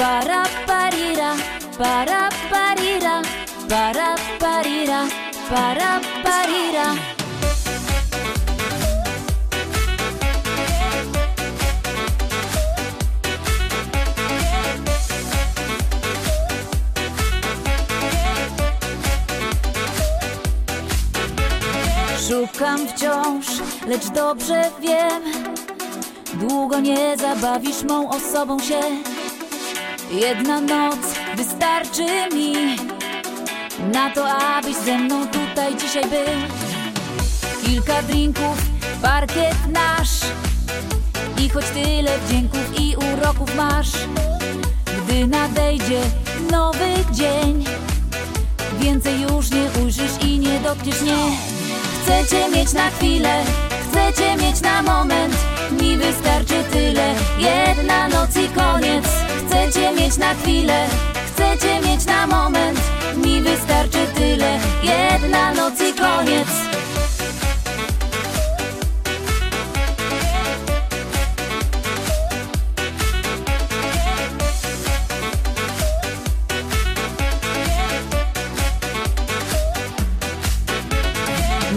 para parira, para parira, para parira, para parira. Szukam wciąż, lecz dobrze wiem Długo nie zabawisz mą osobą się Jedna noc wystarczy mi Na to, abyś ze mną tutaj dzisiaj był. Kilka drinków, parkiet nasz I choć tyle wdzięków i uroków masz. Gdy nadejdzie nowy dzień Więcej już nie ujrzysz i nie dotkniesz mnie. Chcę cię mieć na chwilę, chcę cię mieć na moment chwilę, chcę cię mieć na moment Mi wystarczy tyle, jedna noc i koniec.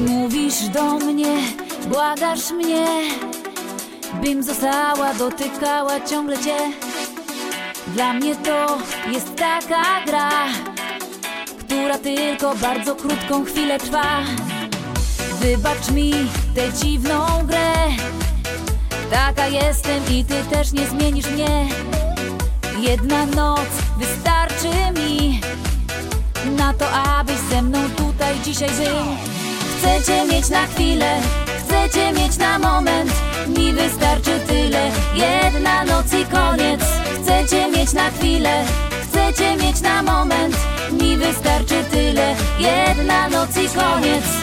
Mówisz do mnie, błagasz mnie Bym została, dotykała ciągle cię Dla mnie to jest taka gra Która tylko bardzo krótką chwilę trwa. Wybacz mi tę dziwną grę. Taka jestem i ty też nie zmienisz mnie. Jedna noc wystarczy mi Na to, abyś ze mną tutaj dzisiaj żył. Chcę cię mieć na chwilę, chcę cię mieć na moment. Mi wystarczy tyle, jedna noc na chwilę, chcę cię mieć na moment Mi wystarczy tyle, jedna noc i koniec